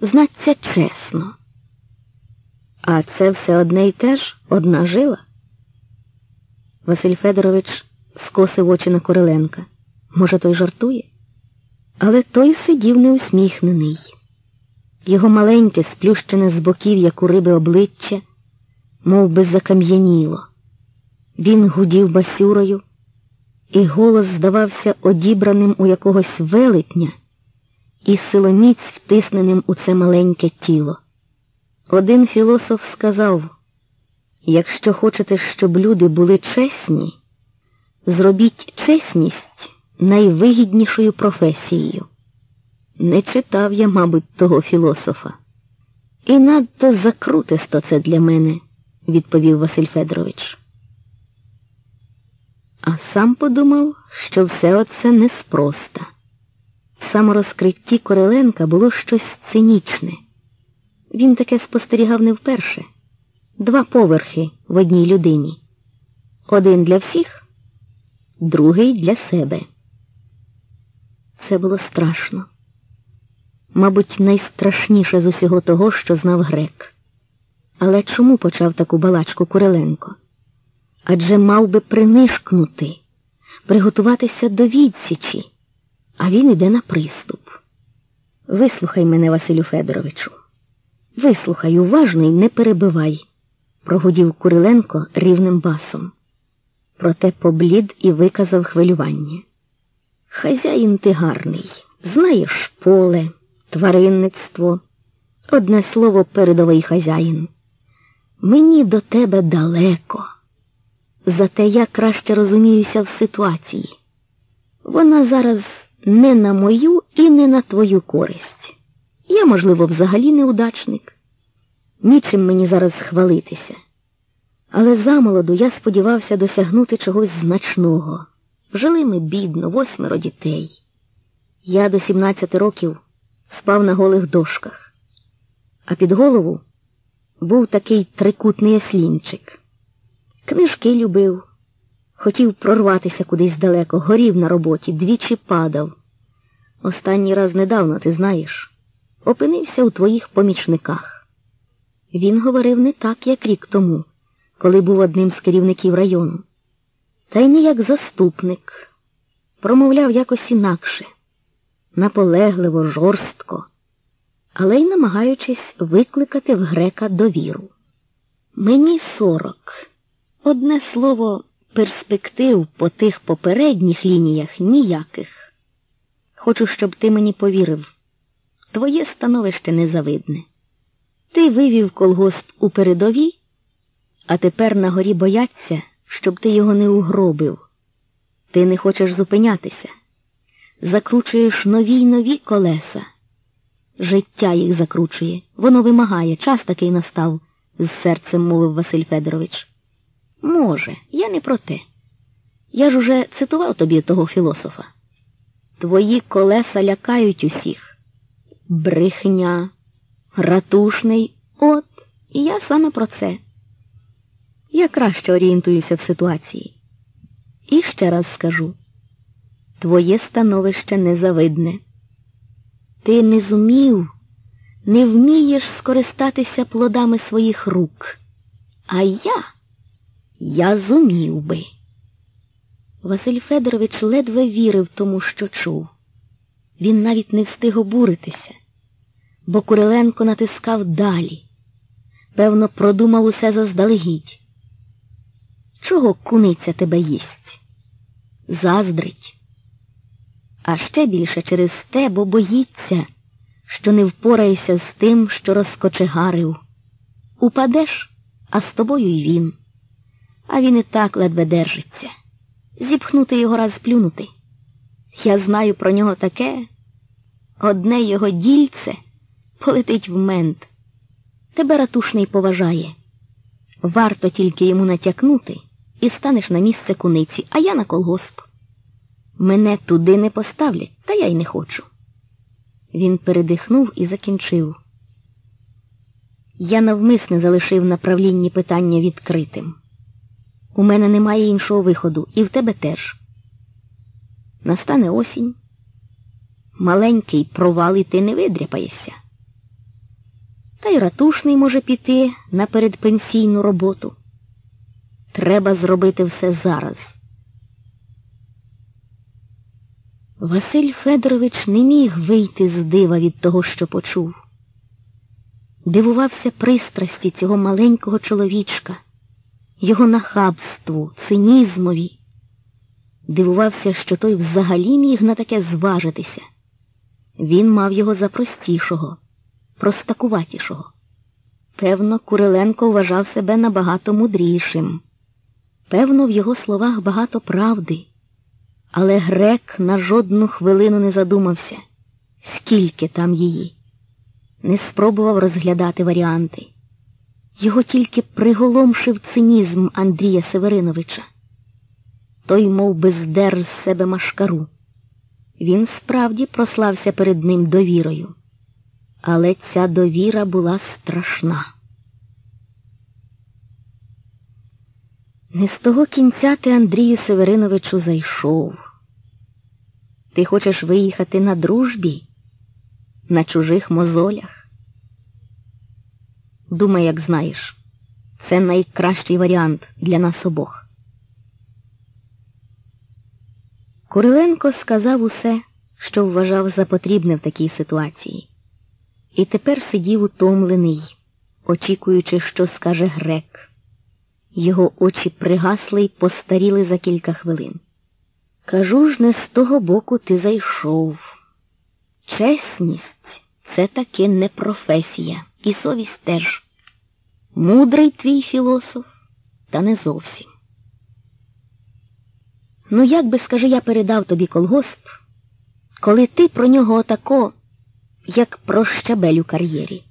знаться чесно. А це все одне й те ж одна жила. Василь Федорович скосив очі на Короленка. Може, той жартує? Але той сидів неусміхнений. Його маленьке, сплющене з боків, як у риби обличчя, мов би закам'яніло. Він гудів басюрою, і голос здавався одібраним у якогось велетня і силоміць втисненим у це маленьке тіло. Один філософ сказав якщо хочете, щоб люди були чесні, зробіть чесність найвигіднішою професією. Не читав я, мабуть, того філософа. І надто закрутисто це для мене, відповів Василь Федорович. А сам подумав, що все оце неспроста. Саморозкритті Кореленка було щось цинічне. Він таке спостерігав не вперше два поверхи в одній людині. Один для всіх, другий для себе. Це було страшно. Мабуть, найстрашніше з усього того, що знав грек. Але чому почав таку балачку Куриленко? Адже мав би принишкнути, приготуватися до відсічі, а він іде на приступ. Вислухай мене, Василю Федоровичу. Вислухай уважно і не перебивай, прогудів Куриленко рівним басом. Проте поблід і виказав хвилювання. Хазяїн ти гарний, знаєш поле, тваринництво, одне слово передовий хазяїн. Мені до тебе далеко. Зате я краще розуміюся в ситуації. Вона зараз не на мою і не на твою користь. Я, можливо, взагалі неудачник. Нічим мені зараз хвалитися. Але замолоду я сподівався досягнути чогось значного. Жили ми бідно, восьмеро дітей. Я до 17 років спав на голих дошках, а під голову був такий трикутний ослінчик. Книжки любив, хотів прорватися кудись далеко, горів на роботі, двічі падав. Останній раз недавно, ти знаєш, опинився у твоїх помічниках. Він говорив не так, як рік тому, коли був одним з керівників району, та й не як заступник, промовляв якось інакше, наполегливо, жорстко, але й намагаючись викликати в грека довіру. Мені сорок. Одне слово, перспектив по тих попередніх лініях ніяких. Хочу, щоб ти мені повірив. Твоє становище незавидне. Ти вивів колгосп у передовій, а тепер на горі бояться, щоб ти його не угробив. Ти не хочеш зупинятися, закручуєш нові й нові колеса. Життя їх закручує, воно вимагає, час такий настав, з серцем мовив Василь Федорович. Може, я не про те. Я ж уже цитував тобі того філософа. Твої колеса лякають усіх. Брехня, ратушний, от, і я саме про це. Я краще орієнтуюся в ситуації. І ще раз скажу твоє становище незавидне. Ти не зумів, не вмієш скористатися плодами своїх рук. А я, я зумів би. Василь Федорович ледве вірив тому, що чув. Він навіть не встиг обуритися, бо Куриленко натискав далі. Певно, продумав усе заздалегідь. Чого куниця тебе їсть? Заздрить. А ще більше через те, бо боїться, що не впораєшся з тим, що розкочегарив. Упадеш, а з тобою й він. А він і так ледве держиться. Зіпхнути його раз плюнути. Я знаю про нього таке. Одне його дільце полетить в мент. Тебе ратушний поважає. Варто тільки йому натякнути і станеш на місце куниці, а я на колгосп. Мене туди не поставлять, та я й не хочу. Він передихнув і закінчив. Я навмисне залишив на правлінні питання відкритим. У мене немає іншого виходу, і в тебе теж. Настане осінь. Маленький провал і ти не видряпаєшся. та й ратушний може піти на передпенсійну роботу. Треба зробити все зараз. Василь Федорович не міг вийти з дива від того, що почув. Дивувався пристрасті цього маленького чоловічка, його нахабству, цинізмові. Дивувався, що той взагалі міг на таке зважитися. Він мав його за простішого, простакуватішого. Певно, Куриленко вважав себе набагато мудрішим. Певно, в його словах багато правди. Але грек на жодну хвилину не задумався, скільки там її, не спробував розглядати варіанти. Його тільки приголомшив цинізм Андрія Севериновича. Той мов би, здер з себе машкару. Він справді прослався перед ним довірою, але ця довіра була страшна. Не з того кінця ти, Андрію Севериновичу, зайшов. Ти хочеш виїхати на дружбі, на чужих мозолях? Думай, як знаєш, це найкращий варіант для нас обох. Куриленко сказав усе, що вважав за потрібне в такій ситуації, і тепер сидів утомлений, очікуючи, що скаже грек. Його очі пригасли й постаріли за кілька хвилин. Кажу ж, не з того боку ти зайшов. Чесність це таки не професія, і совість теж. Мудрий твій філософ, та не зовсім. Ну, як би, скажи, я передав тобі колгосп, коли ти про нього отако, як про щабель у кар'єрі.